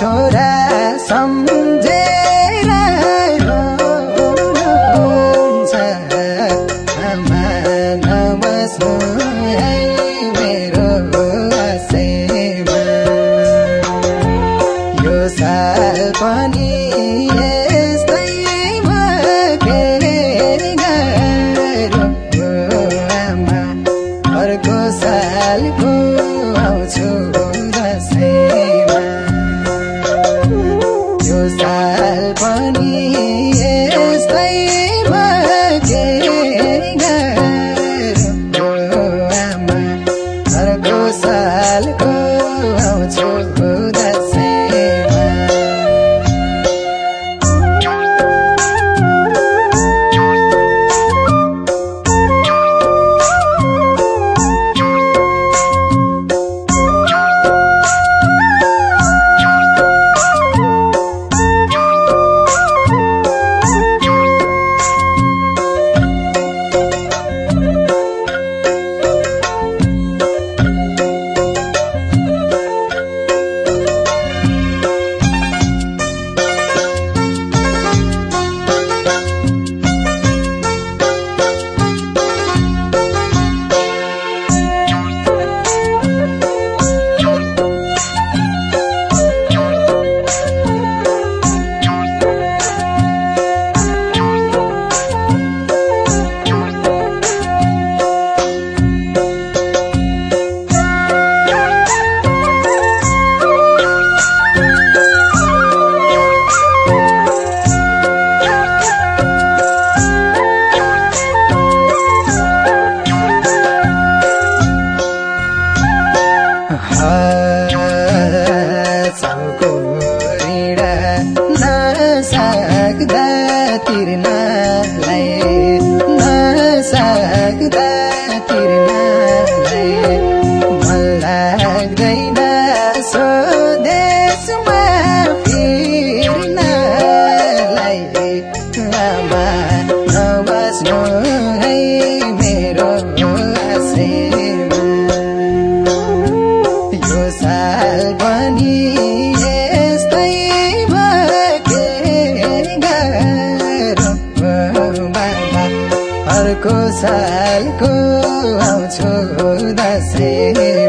छोरा सम्झे। आउँछु दसैँमा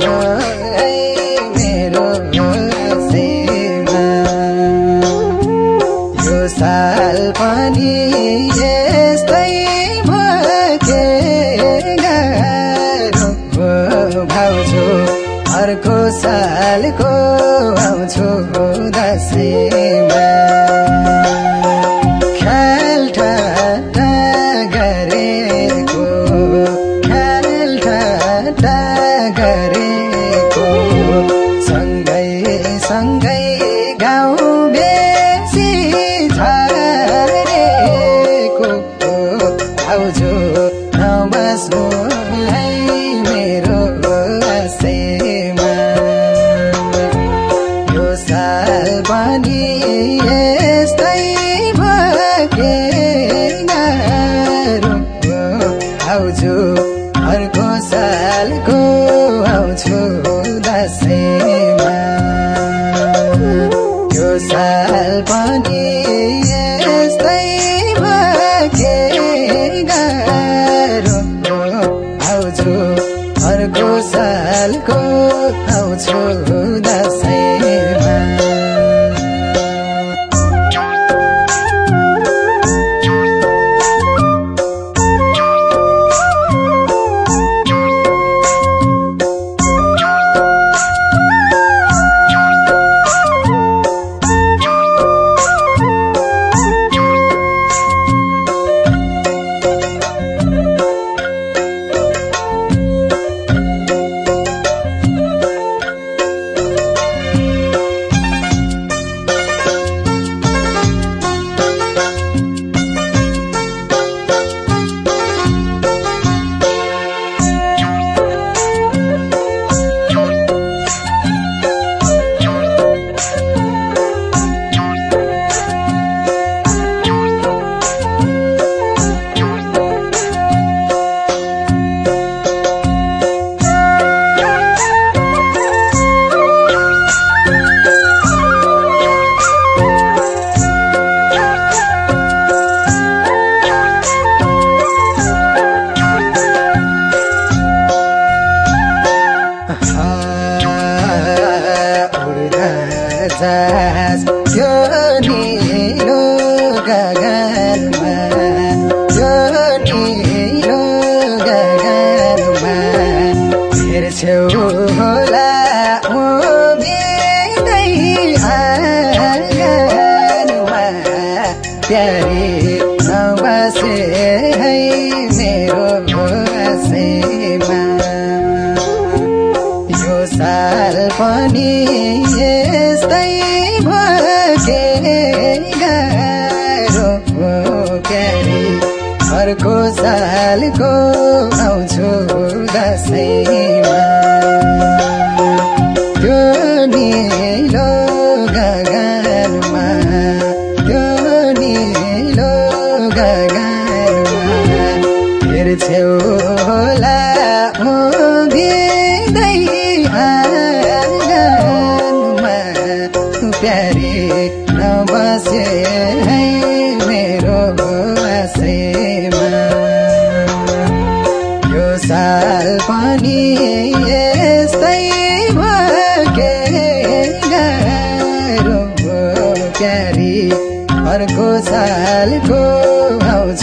side. अर्को सालको आउँछु दसैँमा पनि यस्तै भके गाह्रो प्यारी अर्को सालको आउँछु दसैँमा।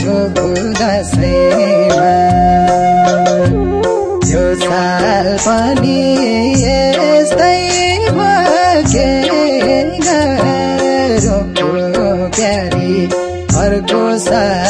आउँछु दसैँमा यो साल पनि यस्तै भके गाह्रो प्यारी अर्को सालको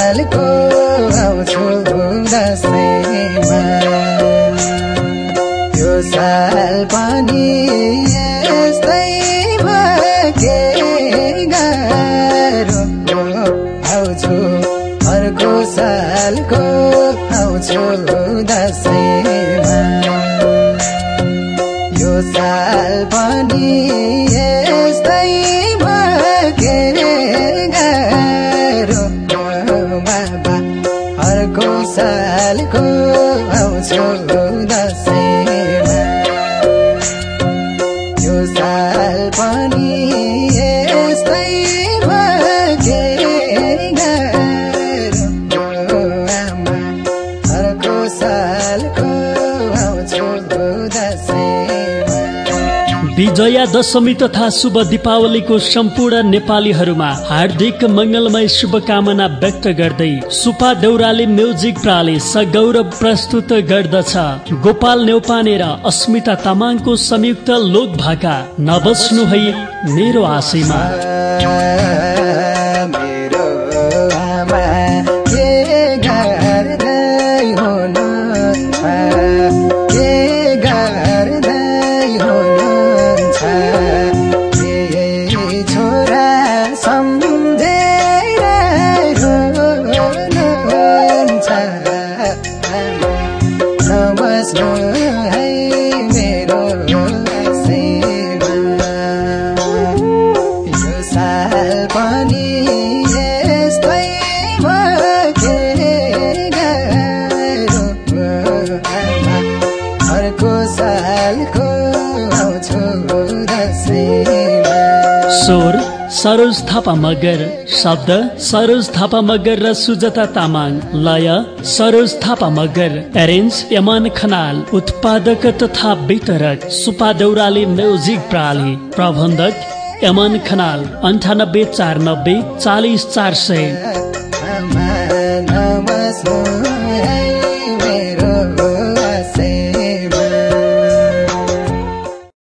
पनि विजया दशमी तथा शुभ दीपावलीको सम्पूर्ण नेपालीहरूमा हार्दिक मङ्गलमय शुभकामना व्यक्त गर्दै सुपा देउराली म्युजिक प्राले सगौरव प्रस्तुत गर्दछ। गोपाल नेौपाने र अस्मिता तामाङको संयुक्त लोक भाका नबस्नु है मेरो आशैमा नबस्नु सरोज थापा मगर शब्द सरोज थापा मगर र सुजता तामाङ लय सरोज थापा मगर एरेन्ज यमन खनाल उत्पादक तथा वितरक सुपा दौराली म्युजिक प्राली प्रबन्धक यमन खनाल अन्ठानब्बे चार नब्बे चालिस चार सय।